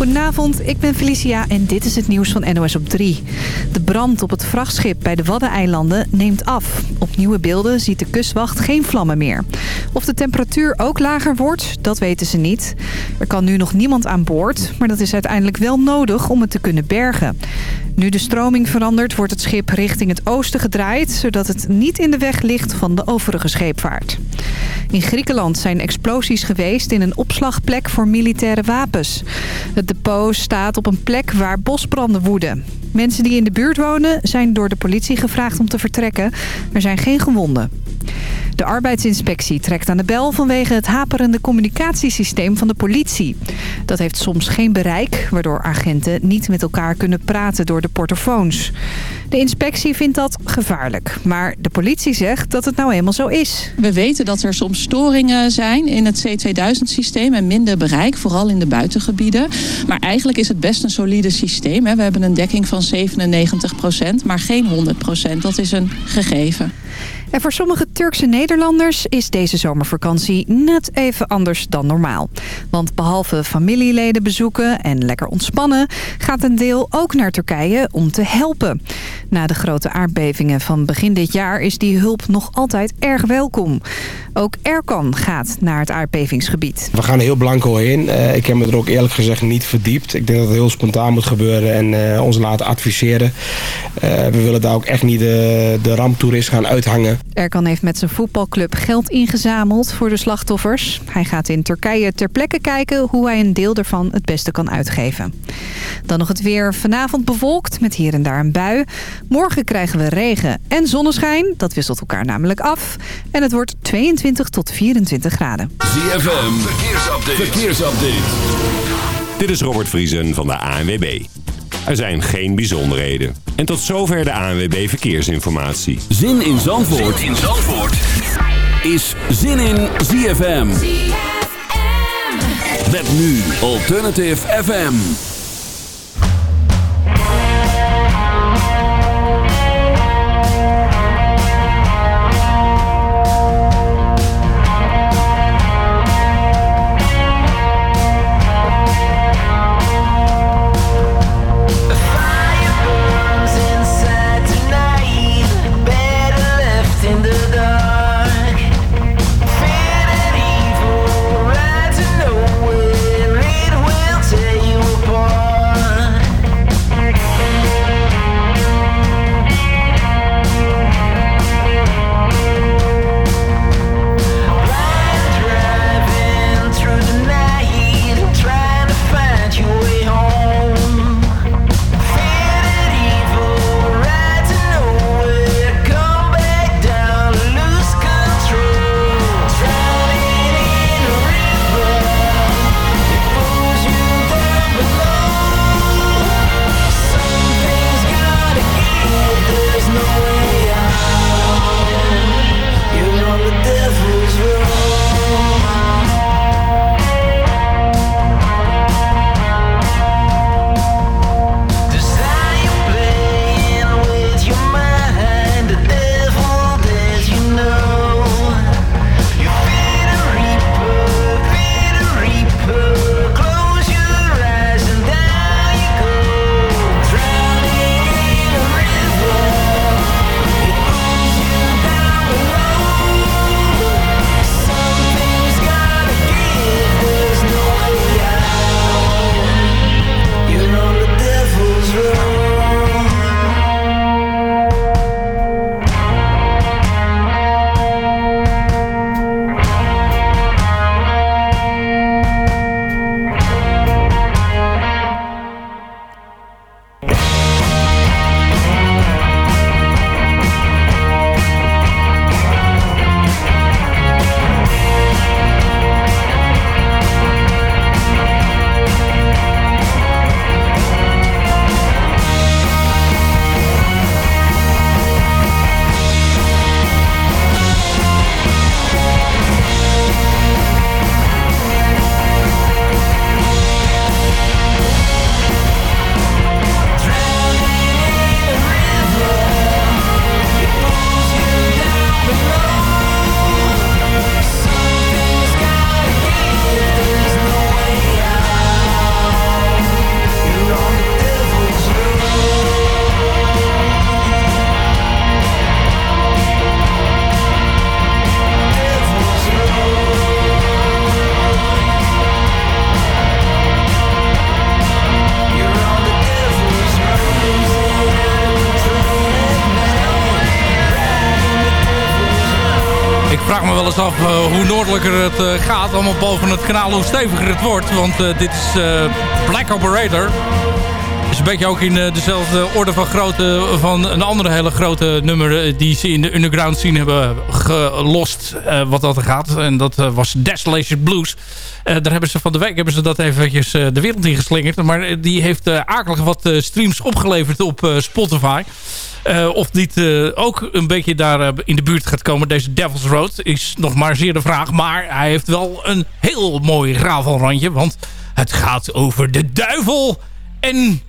Goedenavond, ik ben Felicia en dit is het nieuws van NOS op 3. De brand op het vrachtschip bij de Waddeneilanden neemt af. Op nieuwe beelden ziet de kustwacht geen vlammen meer. Of de temperatuur ook lager wordt, dat weten ze niet. Er kan nu nog niemand aan boord, maar dat is uiteindelijk wel nodig om het te kunnen bergen. Nu de stroming verandert, wordt het schip richting het oosten gedraaid... zodat het niet in de weg ligt van de overige scheepvaart. In Griekenland zijn explosies geweest in een opslagplek voor militaire wapens. Het depot staat op een plek waar bosbranden woeden. Mensen die in de buurt wonen zijn door de politie gevraagd om te vertrekken. Er zijn geen gewonden. De arbeidsinspectie trekt aan de bel vanwege het haperende communicatiesysteem van de politie. Dat heeft soms geen bereik, waardoor agenten niet met elkaar kunnen praten door de portofoons. De inspectie vindt dat gevaarlijk, maar de politie zegt dat het nou eenmaal zo is. We weten dat er soms storingen zijn in het C2000-systeem en minder bereik, vooral in de buitengebieden. Maar eigenlijk is het best een solide systeem. We hebben een dekking van 97% maar geen 100% Dat is een gegeven. En voor sommige Turkse Nederlanders is deze zomervakantie net even anders dan normaal. Want behalve familieleden bezoeken en lekker ontspannen... gaat een deel ook naar Turkije om te helpen. Na de grote aardbevingen van begin dit jaar is die hulp nog altijd erg welkom. Ook Erkan gaat naar het aardbevingsgebied. We gaan heel blanco heen. Uh, ik heb me er ook eerlijk gezegd niet verdiept. Ik denk dat het heel spontaan moet gebeuren en uh, ons laten adviseren. Uh, we willen daar ook echt niet de, de ramptoerist gaan uithangen. Erkan heeft met zijn voetbalclub geld ingezameld voor de slachtoffers. Hij gaat in Turkije ter plekke kijken hoe hij een deel ervan het beste kan uitgeven. Dan nog het weer vanavond bewolkt met hier en daar een bui. Morgen krijgen we regen en zonneschijn. Dat wisselt elkaar namelijk af. En het wordt 22 tot 24 graden. ZFM, verkeersupdate. verkeersupdate. Dit is Robert Vriesen van de ANWB. Er zijn geen bijzonderheden. En tot zover de ANWB Verkeersinformatie. Zin in Zandvoort, zin in Zandvoort. is Zin in ZFM. ZFM. Met nu Alternative FM. Boven het kanaal, hoe steviger het wordt. Want dit is Black Operator een beetje ook in eh, dezelfde orde van grootte van een andere hele grote nummer eh, die ze in de underground scene hebben gelost uh, wat dat gaat. En dat was Desolation Blues. daar hebben ze van de week hebben ze dat eventjes de wereld in geslingerd. Maar die heeft akelig wat streams opgeleverd op Spotify. of dit ook een beetje daar in de buurt gaat komen, deze Devil's Road, is nog maar zeer de vraag. Maar hij heeft wel een heel mooi gravelrandje, want het gaat over de duivel en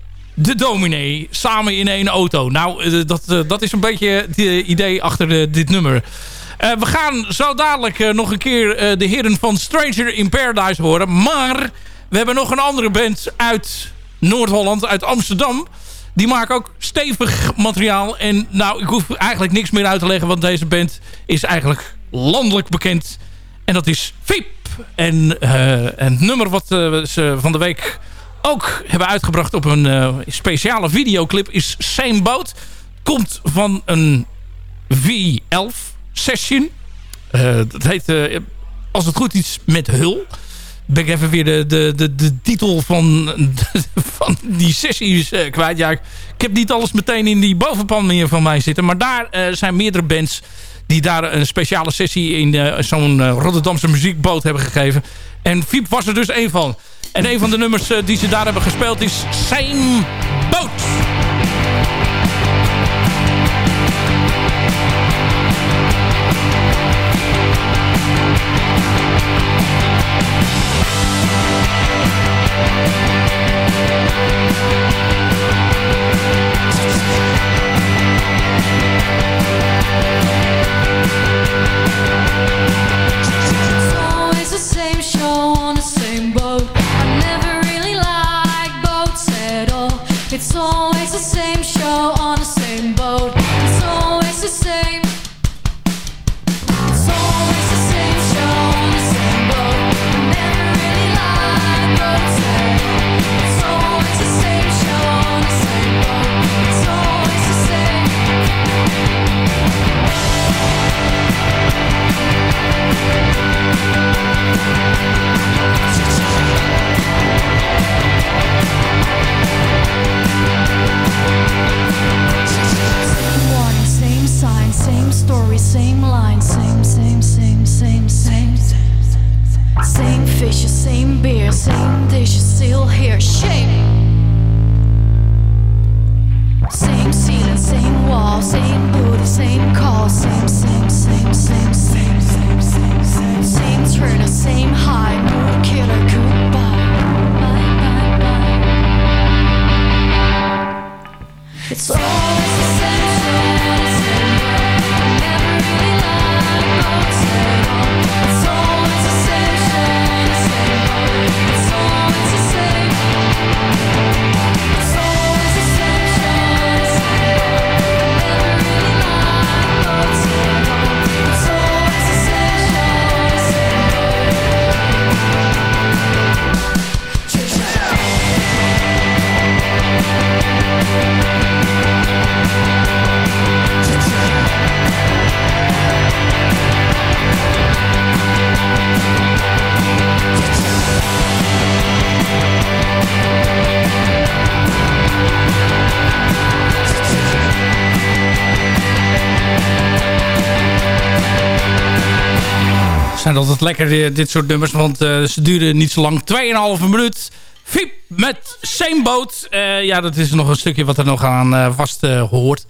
de dominee samen in één auto. Nou, eh, dat, eh, dat is een beetje het idee achter eh, dit nummer. we gaan zo dadelijk nog een keer de heren van Stranger in Paradise horen. Maar we hebben nog een andere band uit Noord-Holland, uit Amsterdam. Die maken ook stevig materiaal. En nou, ik hoef eigenlijk niks meer uit te leggen. Want deze band is eigenlijk landelijk bekend. En dat is Fiep. En, en het nummer wat ze van de week ook hebben uitgebracht op een uh, speciale videoclip is Same Boat. Komt van een V11 session. Uh, dat heet, uh, als het goed is, met hul. Ben ik even weer de, de, de, de titel van, van die sessies kwijt. Ja, ik, ik, heb niet alles meteen in die bovenpan meer van mij zitten. Maar daar zijn meerdere bands die daar een speciale sessie in zo'n Rotterdamse muziekboot hebben gegeven. En Fiep was er dus één van. En een van de nummers eh, die ze daar hebben gespeeld is Same Boat. It's all same line, same, same, same, same, same. Same fishes, same beer, same dishes, still here. Shame. Same ceiling, same wall, same booty, same call, same, same, same, same, same. Zijn altijd lekker eh, dit soort nummers. Want uh, ze duren niet zo lang. 2,5 minuut. Fiep met Same Boat. Uh, ja, dat is nog een stukje wat er nog aan vast hoort.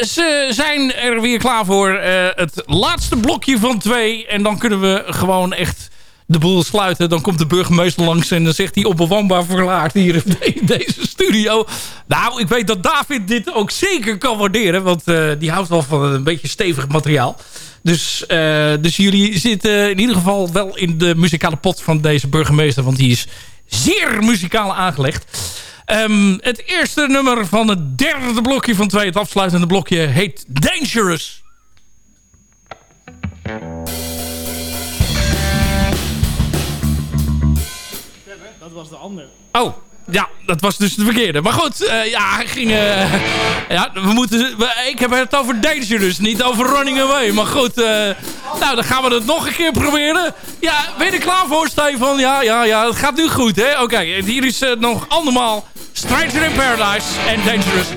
ze zijn er weer klaar voor het laatste blokje van twee. En dan kunnen we gewoon echt de boel sluiten. Dan komt de burgemeester langs en dan zegt hij onbewoonbaar verlaard hier in deze studio. Nou, ik weet dat David dit ook zeker kan waarderen. Want die houdt wel van een beetje stevig materiaal. Dus, uh, dus jullie zitten in ieder geval wel in de muzikale pot van deze burgemeester. Want die is zeer muzikaal aangelegd. Um, het eerste nummer van het derde blokje van twee, het afsluitende blokje, heet Dangerous. Dat was de ander. Oh, ja, dat was dus de verkeerde. Maar goed, uh, ja, ging, uh, ja, we moeten, we, ik heb het over Dangerous, niet over Running Away. Maar goed, uh, nou, dan gaan we het nog een keer proberen. Ja, ben je er klaar voor, Stefan? Ja, ja, ja, het gaat nu goed, hè? Oké, hier is nog andermaal Stranger in Paradise en Dangerous.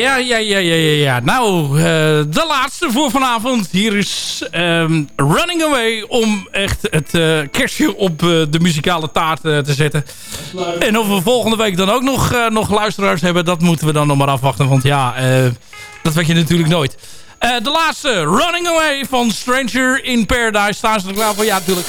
Ja, ja, ja, ja, ja. Nou, uh, de laatste voor vanavond. Hier is um, Running Away om echt het uh, kerstje op uh, de muzikale taart te zetten. En of we volgende week dan ook nog, nog luisteraars hebben, dat moeten we dan nog maar afwachten. Want ja, dat weet je natuurlijk nooit. de laatste, Running Away van Stranger in Paradise. Staan ze er klaar voor? Ja, natuurlijk.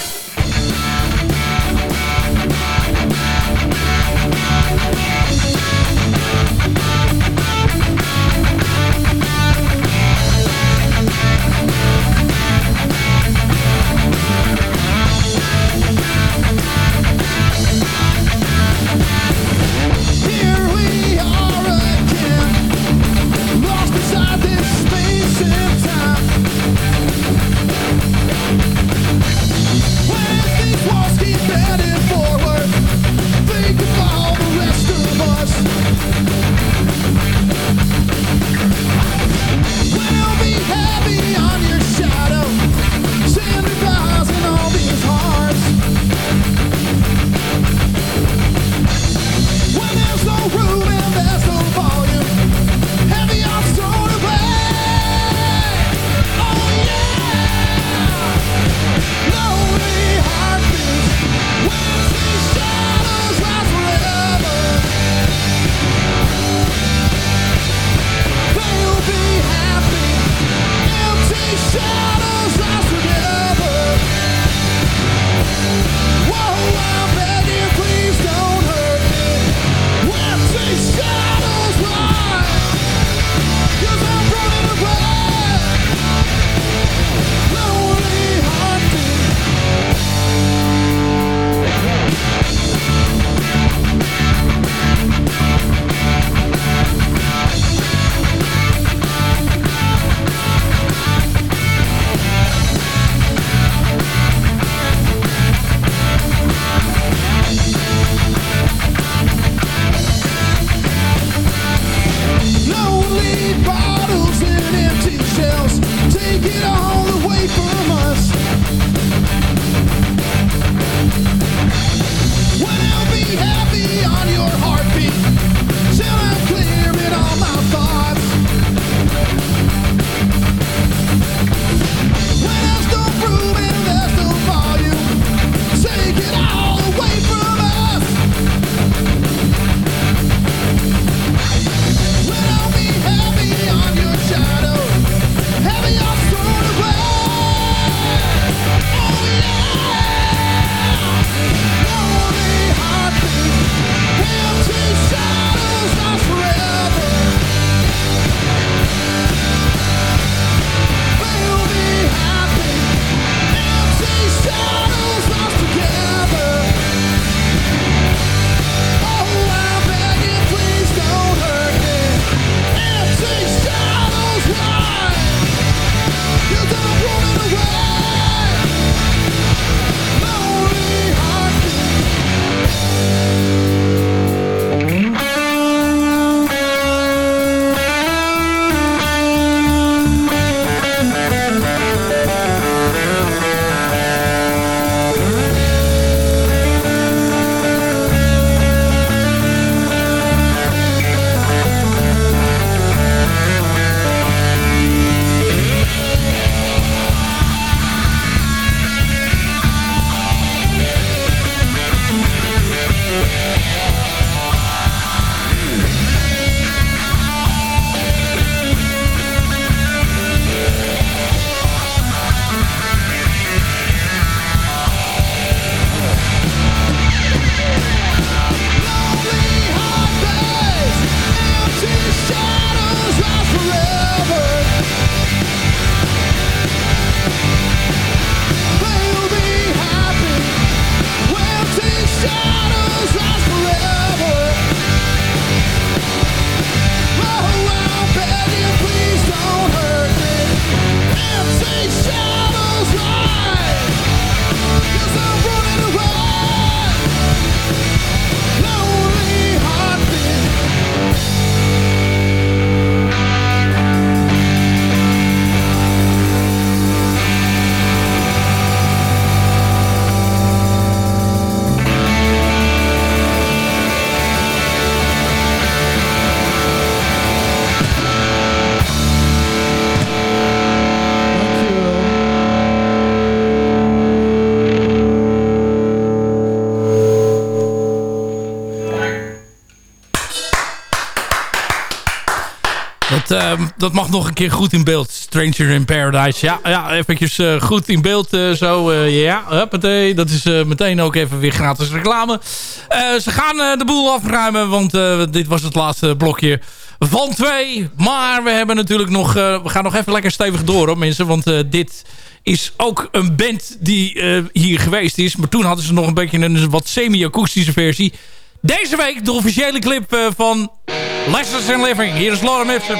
Ehm, dat mag nog een keer goed in beeld. Stranger in Paradise. Ja, ja eventjes uh, goed in beeld. Uh, zo, uh, ja, huppatee. Dat is meteen ook even weer gratis reclame. ze gaan de boel afruimen, want dit was het laatste blokje van twee. Maar we hebben natuurlijk nog... we gaan nog even lekker stevig door, hoor, mensen. Want dit is ook een band die hier geweest is. Maar toen hadden ze nog een beetje een wat semi-akoestische versie. Deze week de officiële clip van Lessons in Living. Hier is Laura Mipson.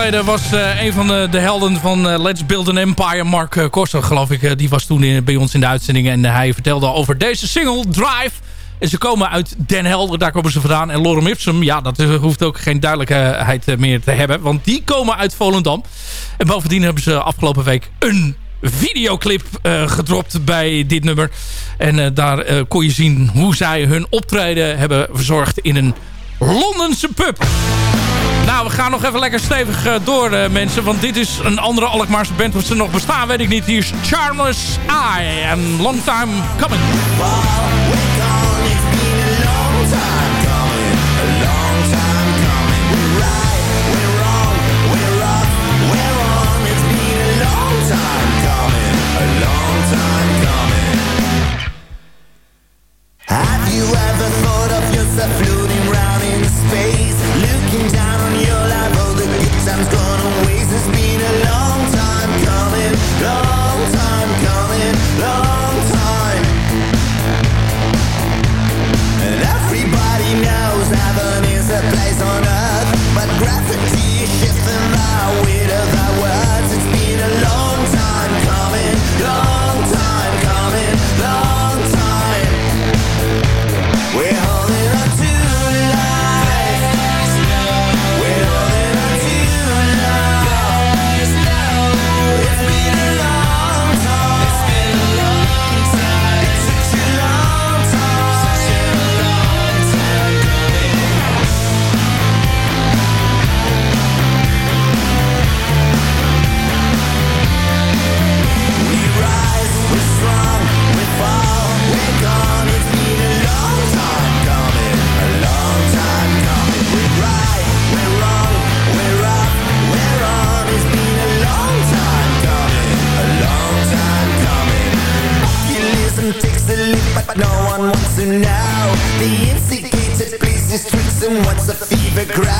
Geleden was uh, een van de, de, helden van uh, Let's Build an Empire, Mark uh, geloof ik. die was toen bij ons in de uitzending en hij vertelde over deze single, Drive. En ze komen uit Den Helder, daar komen ze vandaan. En Lorem Ipsum, ja, dat hoeft ook geen duidelijkheid meer te hebben. Want die komen uit Volendam. En bovendien hebben ze afgelopen week een videoclip gedropt bij dit nummer. En daar kon je zien hoe zij hun optreden hebben verzorgd in een Londense pub. Nou, we gaan nog even lekker stevig uh, door, uh, mensen. Want dit is een andere Alkmaarse band. Of ze nog bestaan, weet ik niet. Hier is Charmless Eye. En Long Time Coming. Have you ever thought of yourself but no one wants to know. The instigated places, streets, and what's the fever grow?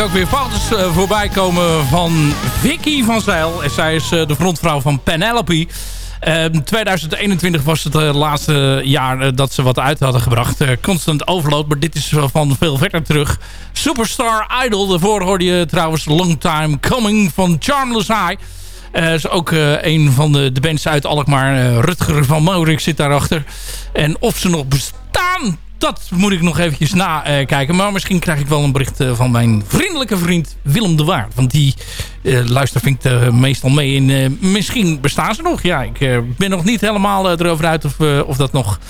Ook weer foto's eh, voorbij komen van Vicky van Zeil. En zij is eh, de frontvrouw van Penelope. Ehm, 2021 was het het laatste jaar eh, dat ze wat uit hadden gebracht. Eh, Constant Overload, maar dit is van veel verder terug. Superstar Idol, daarvoor hoorde je trouwens Long Time Coming van Charmless High. Eh is ook eh, een van de, de bands uit Alkmaar. Eh, Rutger van Maurik zit daarachter. En of ze nog bestaan, dat moet ik nog eventjes nakijken. maar misschien krijg ik wel een bericht eh, van mijn vriendelijke vriend Willem de Waard. Want die eh, meestal mee. Eh, misschien bestaan ze nog. Ja, ik eh, ben nog niet helemaal erover uit of, of dat nog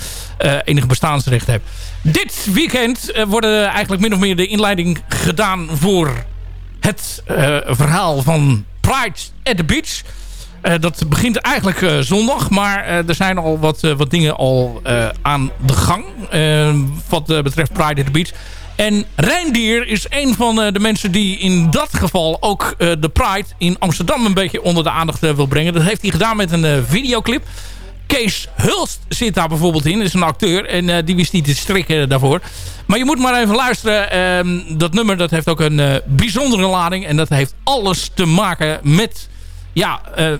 enig bestaansrecht heeft. Dit weekend worden eigenlijk min of meer de inleiding gedaan voor het verhaal van Pride at the Beach. Eh, dat begint eigenlijk eh, zondag, maar eh, er zijn al wat, wat dingen al aan de gang. wat betreft Pride at the Beach. En Reindier is een van de mensen die in dat geval ook de Pride in Amsterdam een beetje onder de aandacht wil brengen. Dat heeft hij gedaan met een videoclip. Kees Hulst zit daar bijvoorbeeld in. Is een acteur. En die wist niet te strikken daarvoor. Maar je moet maar even luisteren. Ehm, dat nummer dat heeft ook een bijzondere lading. En dat heeft alles te maken met... Ja, eh,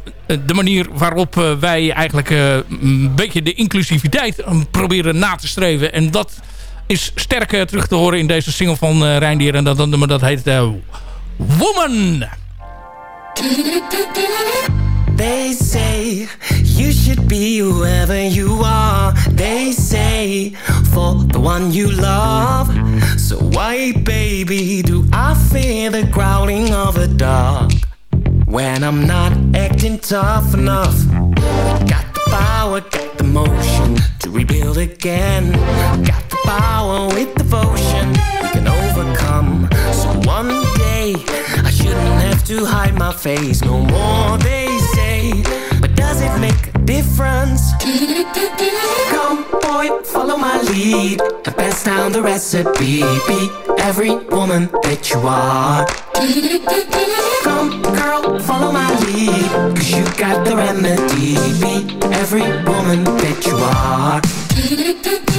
de manier waarop eh, wij eigenlijk eh, een beetje de inclusiviteit proberen na te streven. En dat is sterk terug te horen in deze single van uh, Reindier. En dat, dat nummer dat heet Woman. They say you should be whoever you are. They say for the one you love. So why, baby, do I fear the growling of a dog when I'm not acting tough enough? Got the power, got the motion to rebuild again. Got the power with devotion we can overcome. So one day I shouldn't have to hide my face no more. They say, but does it make difference? Come, boy, follow my lead and pass down the recipe. Be every woman that you are. Come, girl, follow my lead. Cause you got the remedy. Be every woman that you are.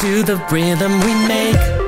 To the rhythm we make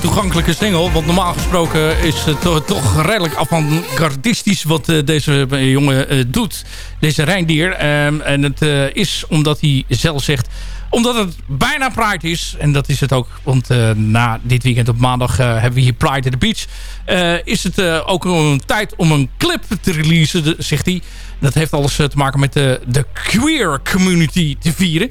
toegankelijke single. Want normaal gesproken is het to- toch redelijk avant-gardistisch wat eh, deze eh, jongen eh, doet. Deze reindier. Ehm, en het is omdat hij zelf zegt... Omdat het bijna Pride is. En dat is het ook. Want eh, na dit weekend op maandag eh, hebben we hier Pride at the Beach. eh, is het ook een tijd om een clip te releasen, zegt hij. Dat heeft alles te maken met de, de queer community te vieren.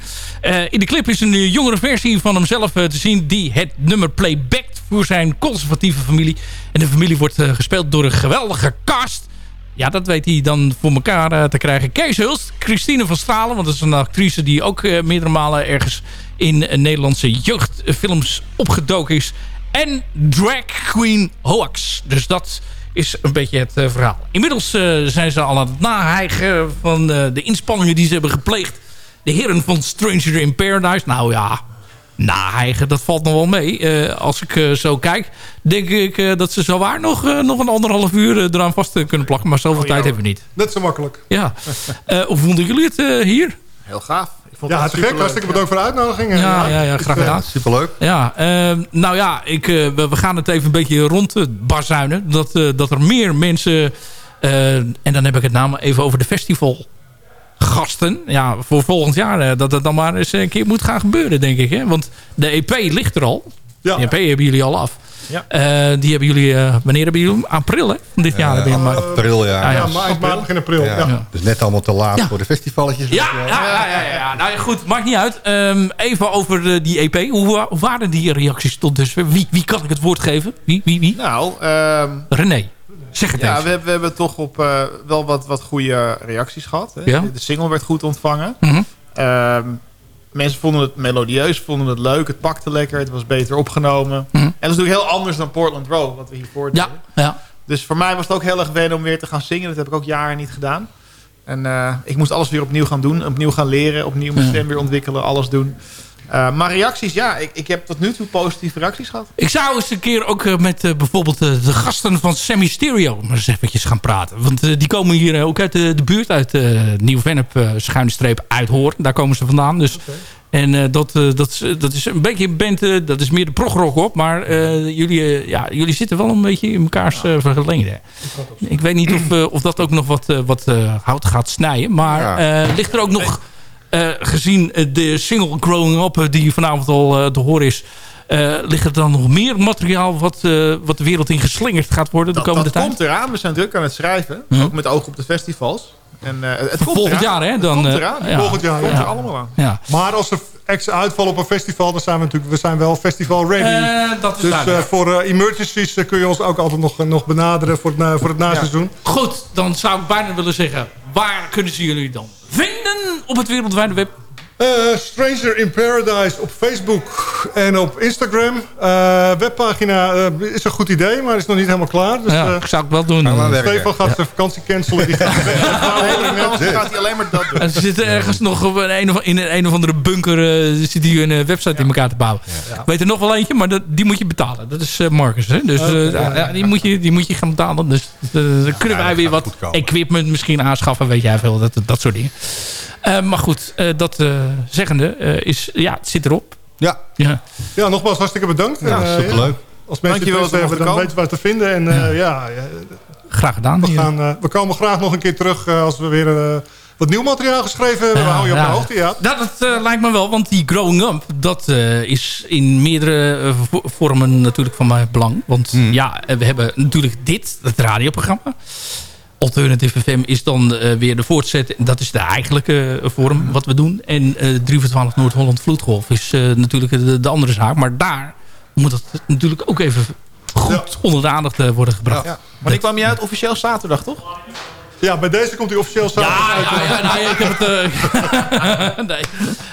In de clip is een jongere versie van hemzelf te zien... die het nummer playbackt voor zijn conservatieve familie. En de familie wordt gespeeld door een geweldige cast. Ja, dat weet hij dan voor elkaar eh, te krijgen. Kees Hulst, Christine van Stralen. Want dat is een actrice die ook eh, meerdere malen ergens in eh, Nederlandse jeugdfilms opgedoken is. En drag queen Hoax. Dus dat is een beetje het verhaal. Inmiddels zijn ze al aan het nahijgen van de inspanningen die ze hebben gepleegd. De heren van Stranger in Paradise. Nou ja, nahijgen, dat valt nog wel mee. Eh, als ik eh, zo kijk, denk ik eh, dat ze zo waar nog, eh, nog een anderhalf uur eraan vast kunnen plakken. Maar zoveel tijd hebben we niet. Net zo makkelijk. Ja. Eh, hoe vonden jullie het eh, hier? Heel gaaf. Ik vond Ja, het te gek. Hartstikke bedankt voor de uitnodiging. Ja, ja, ja, graag gedaan. Superleuk. Ja, eh, nou ja, ik, eh, we, we gaan het even een beetje rond het bazuinen. Dat, eh, dat er meer mensen... eh, en dan heb ik het namelijk even over de festivalgasten. Ja, voor volgend jaar. eh, dat het dan maar eens een keer moet gaan gebeuren, denk ik. Hè? Want de EP ligt er al. Ja. De EP hebben jullie al af. Ja. Eh, die hebben jullie... eh, wanneer hebben jullie hem? April, hè? Van dit jaar. hem, maar- April, ja. Ah, Ja, ja. maart, maart, begin april. Ja. Ja. Dus net allemaal te laat Ja. voor de festivalletjes. Ja, ja, ja, ja, ja. Nou ja, goed, maakt niet uit. Ehm, even over die EP. Hoe, wa- hoe waren die reacties tot dusver? Wie, wie kan ik het woord geven? Wie, wie, wie? Nou, ehm, René, zeg het ja, even. we, hebben- we hebben toch op eh, wel wat, wat goede reacties gehad. Hè? Ja. De single werd goed ontvangen. Mhm. Ehm, mensen vonden het melodieus, vonden het leuk. Het pakte lekker, het was beter opgenomen. Mhm. En dat is natuurlijk heel anders dan Portland Row, wat we hiervoor deden. Ja, ja. Dus voor mij was het ook heel erg wennen om weer te gaan zingen. Dat heb ik ook jaren niet gedaan. En eh, ik moest alles weer opnieuw gaan doen. Opnieuw gaan leren. Opnieuw mijn Ja. stem weer ontwikkelen. Alles doen. Eh, maar reacties, ja. Ik, ik heb tot nu toe positieve reacties gehad. Ik zou eens een keer ook eh, met eh, bijvoorbeeld de gasten van Semi Stereo maar eens eventjes gaan praten. Want die komen hier ook uit de, de buurt, uit uh, Nieuw-Vennep, eh, schuine streep, uit Hoorn. Daar komen ze vandaan. Dus, En eh, dat, eh, dat, is, dat is een beetje een band, eh, dat is meer de progrock op. Maar eh, jullie, eh, ja, jullie zitten wel een beetje in mekaars uh, verlengde. Ik weet niet of, uh, of dat ook nog wat, uh, wat uh, hout gaat snijden. Maar uh, ligt er ook nog, gezien de single Growing Up die vanavond al te horen is... Uh, ligt er dan nog meer materiaal wat, uh, wat de wereld in geslingerd gaat worden de dat, komende dat tijd? komt eraan. We zijn druk aan het schrijven. Hm? Ook met oog op de festivals. En, uh, het komt volgend eraan. jaar, hè? Dan, het komt eraan. Ja. Volgend jaar, komt ja. er allemaal aan. Ja. Maar als er ex uitvallen op een festival, dan zijn we natuurlijk we zijn wel festival ready. dat is dus voor emergencies kun je ons ook altijd nog, nog benaderen voor het, voor het naseizoen. Goed, dan zou ik bijna willen zeggen, waar kunnen ze jullie dan vinden op het wereldwijde web? Uh, Stranger in Paradise op Facebook en op Instagram. Uh, webpagina uh, is een goed idee, maar is nog niet helemaal klaar. Dus, ja, zou ik wel doen. Stefan gaat zijn vakantie cancelen. Die gaat gaat hij alleen maar dat doen. En ze zitten ergens nog in een of, in een of andere bunker zit hij een website ja. in elkaar te bouwen. Ja. Ik weet er nog wel eentje, maar dat, die moet je betalen. Dat is Marcus. Hè? Dus die, moet je, die moet je gaan betalen. Dus dan kunnen wij weer wat equipment misschien aanschaffen. Weet jij veel, dat, dat soort dingen. Uh, maar goed, uh, dat uh, zeggende is, ja, het zit erop. Ja. ja. Ja, nogmaals hartstikke bedankt. Ja, superleuk. Als mensen interesse hebben, dan weten we waar te vinden. En ja, ja graag gedaan. We, gaan, we komen graag nog een keer terug als we weer wat nieuw materiaal geschreven hebben. we houden je op de hoogte, ja. Dat, dat lijkt me wel, want die Growing Up, dat is in meerdere vormen natuurlijk van mijn belang. Want hmm. ja, we hebben natuurlijk dit, het radioprogramma. Alternative FM is dan uh, weer de voortzet. Dat is de eigenlijke uh, vorm wat we doen. En uh, 3 voor 12 Noord-Holland Vloedgolf is natuurlijk de, de, andere zaak. Maar daar moet het natuurlijk ook even goed ja. onder de aandacht worden gebracht. Ja. Maar die kwam je uit officieel zaterdag, toch? Ja, bij deze komt hij officieel zaterdag ja. Ja, ja, nee, ik heb het... Uh, nee.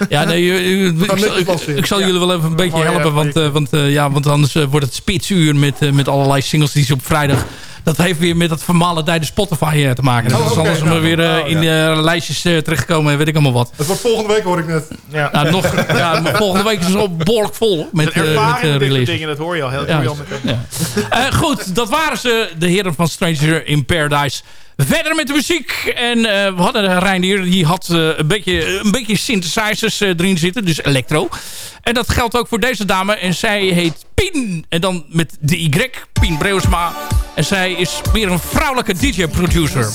Ja, nee, ik, ik, zal, ik, ik zal jullie wel even een beetje helpen. Want, uh, want, uh, ja, want anders wordt het spitsuur met, met allerlei singles die ze op vrijdag dat heeft weer met dat vermalendijde Spotify te maken. Oh, dus okay, anders nou, weer uh, oh, in uh, lijstjes uh, terechtgekomen en weet ik allemaal wat. Het wordt volgende week, hoor ik net. Ja. Nou, nog, ja, volgende week is het al behoorlijk vol met, met release. dingen, dat hoor je al heel. Ja. goed, dat waren ze, de heren van Stranger in Paradise. Verder met de muziek. En uh, we hadden Reinier, die had uh, een, beetje, een beetje synthesizers erin zitten. Dus electro. En dat geldt ook voor deze dame. En zij heet Pien. En dan met de Y. Pien Breusma. En zij is meer een vrouwelijke DJ-producer.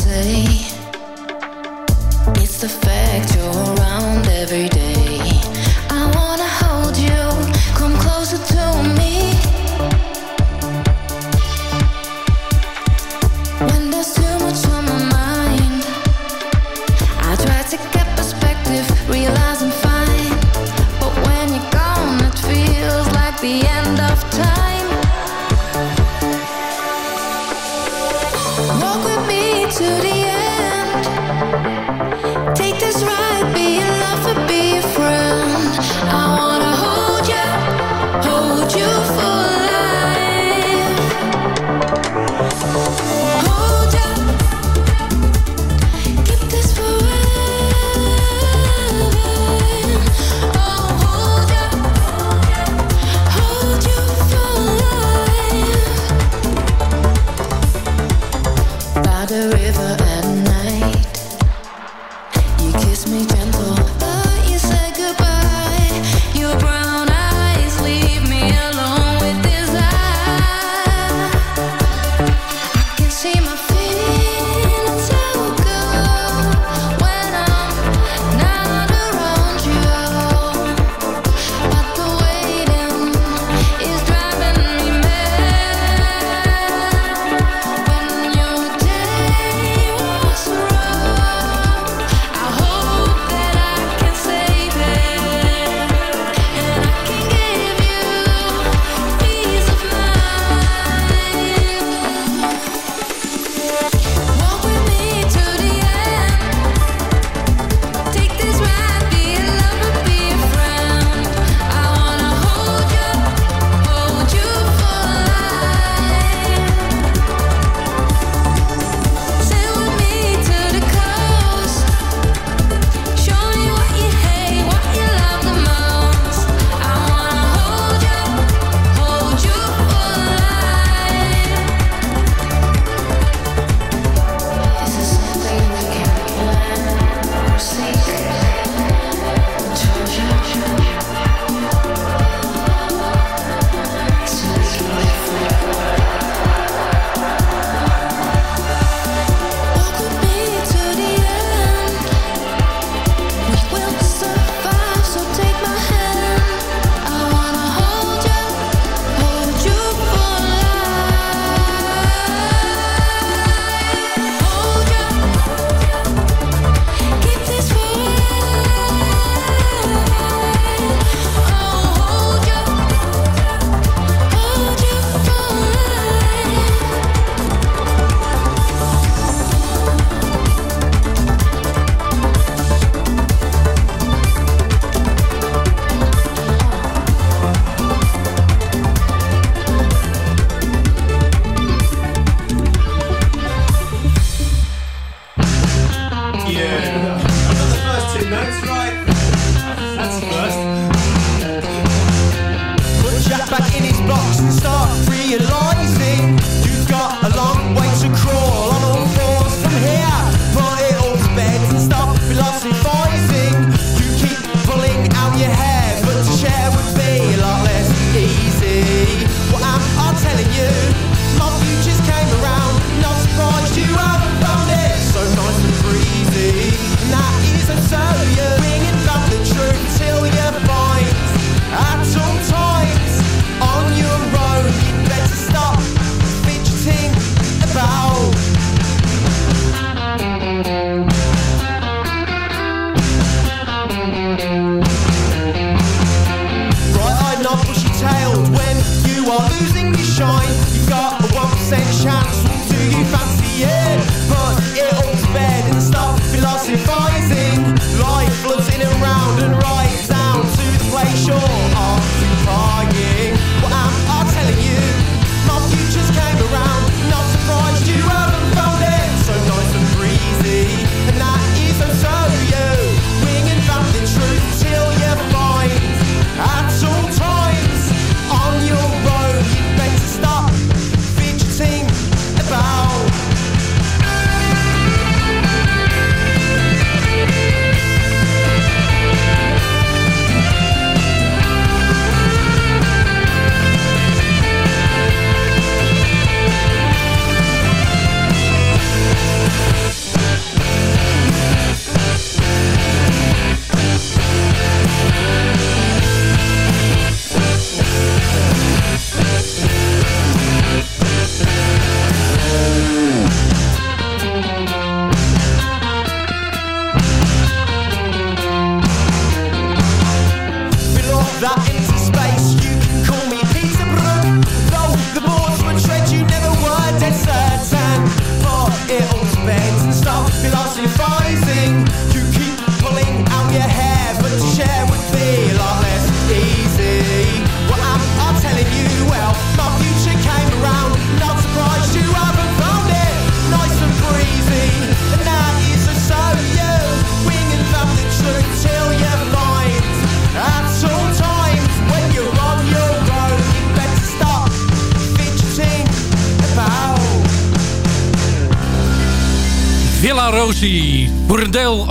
It's the fact you're around every.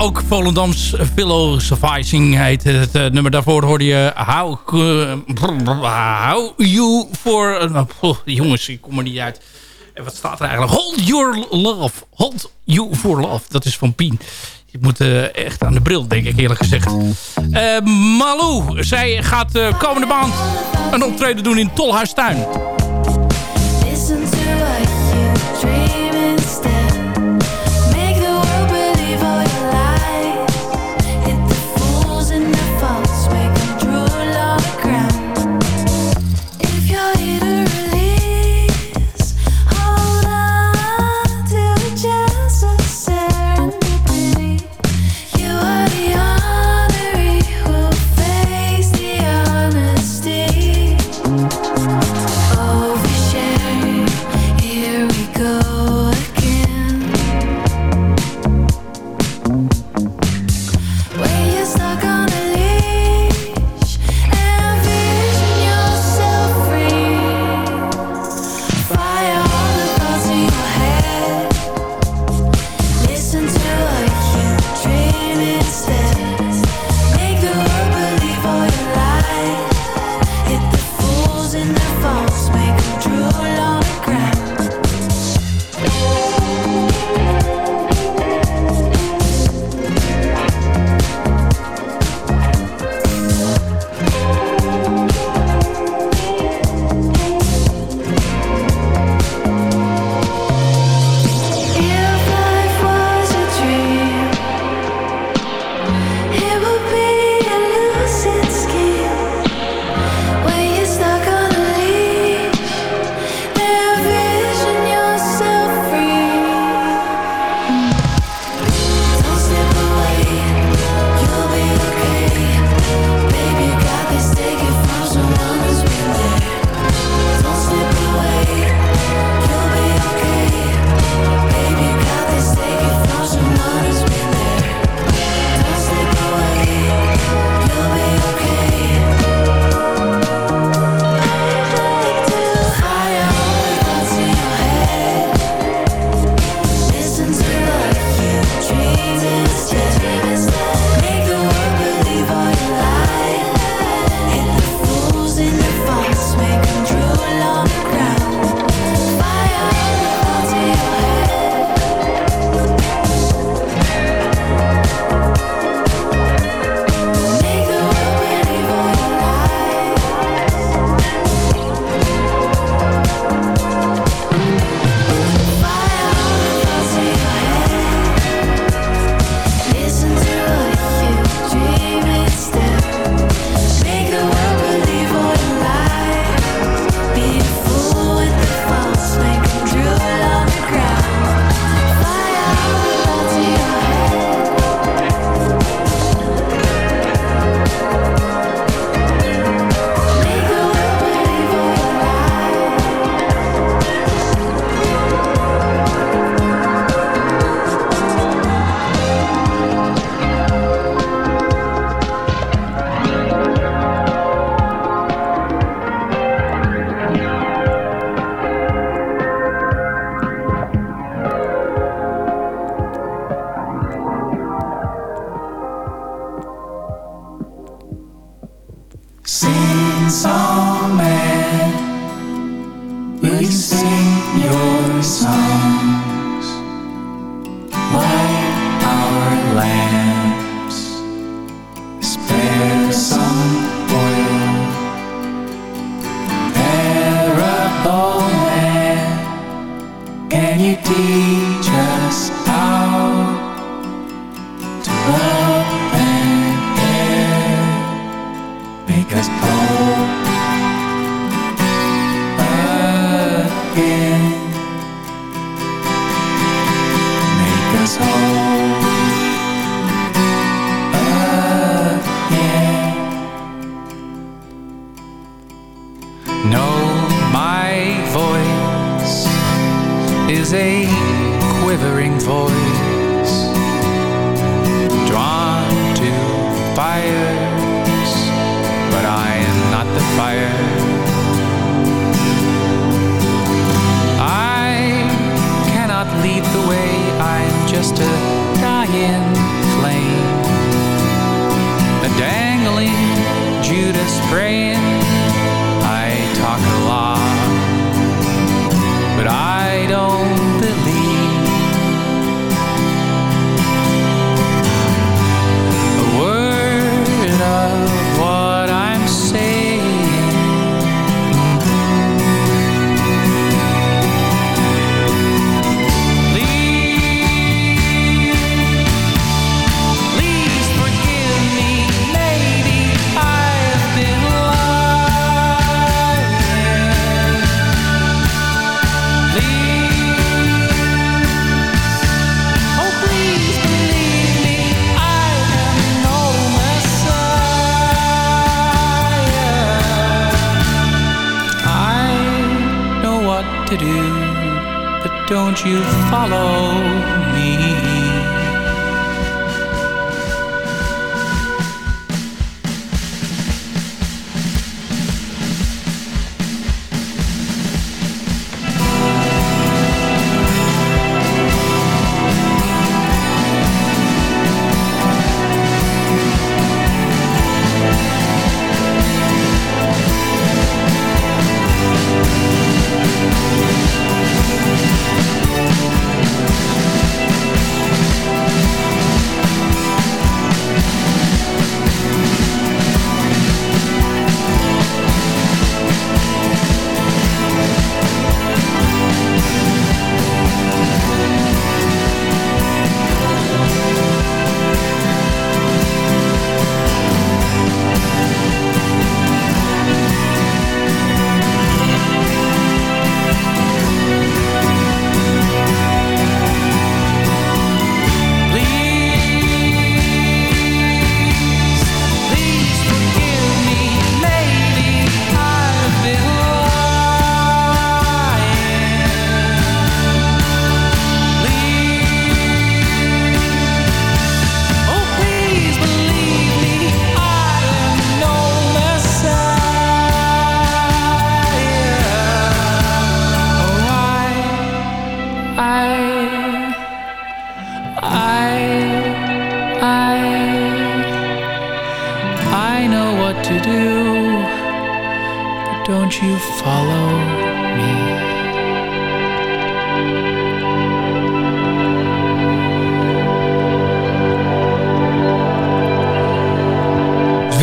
ook Volendams Philosophizing heet het eh, nummer. Daarvoor hoorde je How, eh, how You For... Eh, nou, jongens, ik kom er niet uit. En wat staat er eigenlijk? Hold Your Love. Hold You For Love. Dat is van Pien. je moet echt aan de bril, denk ik eerlijk gezegd. Malou, zij gaat komende maand een optreden doen in Tolhuistuin. Your songs. Don't you follow me.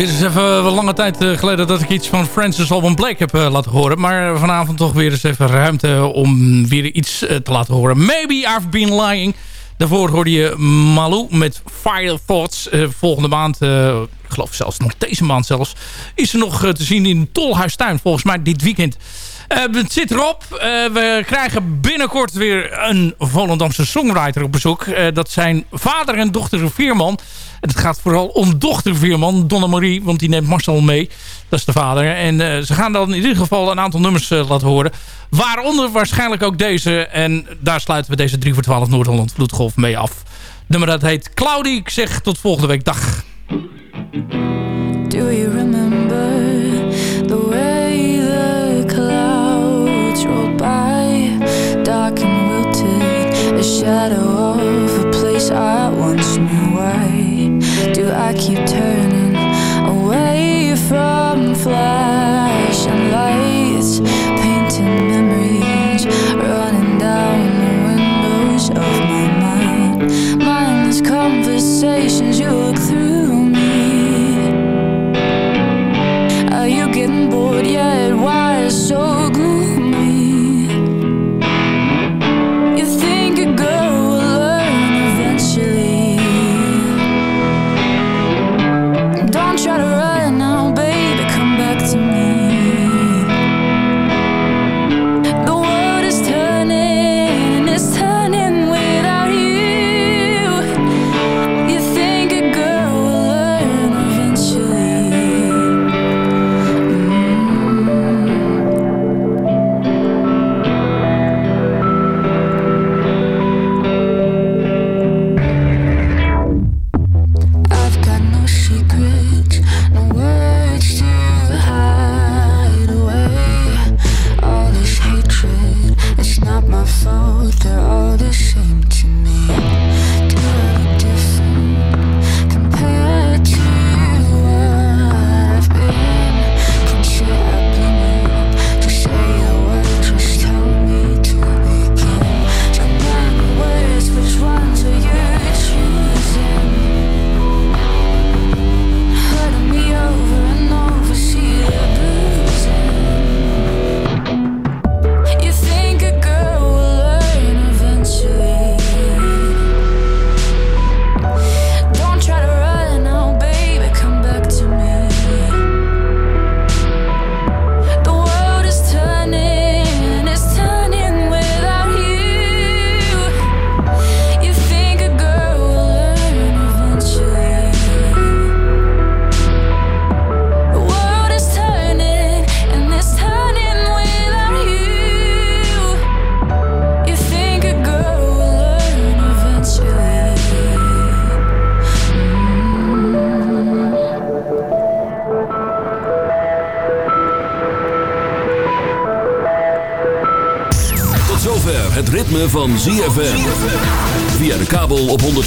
Het is even een lange tijd eh, geleden dat ik iets van Francis Alban Blake heb eh, laten horen. Maar vanavond toch weer eens even ruimte om weer iets eh, te laten horen. Maybe I've been lying. Daarvoor hoorde je Malou met Fire Thoughts. Eh, volgende maand, eh, ik geloof zelfs nog deze maand zelfs, is ze nog eh, te zien in Tolhuistuin. Volgens mij dit weekend. Eh, het zit erop. Eh, we krijgen binnenkort weer een Volendamse songwriter op bezoek. Eh, dat zijn vader en dochter Veerman. En het gaat vooral om dochter Veerman, Donna Marie. Want die neemt Marcel mee. Dat is de vader. En ze gaan dan in ieder geval een aantal nummers laten horen. Waaronder waarschijnlijk ook deze. En daar sluiten we deze 3 voor 12 Noord-Holland Vloedgolf mee af. Nummer dat heet Cloudy. Ik zeg tot volgende week. Dag. shadow of a place I once knew. Why do I keep turning away from flashing lights, painting memories, running down the windows of my mind? Mindless conversations, you look through me. Are you getting bored yet? Why so?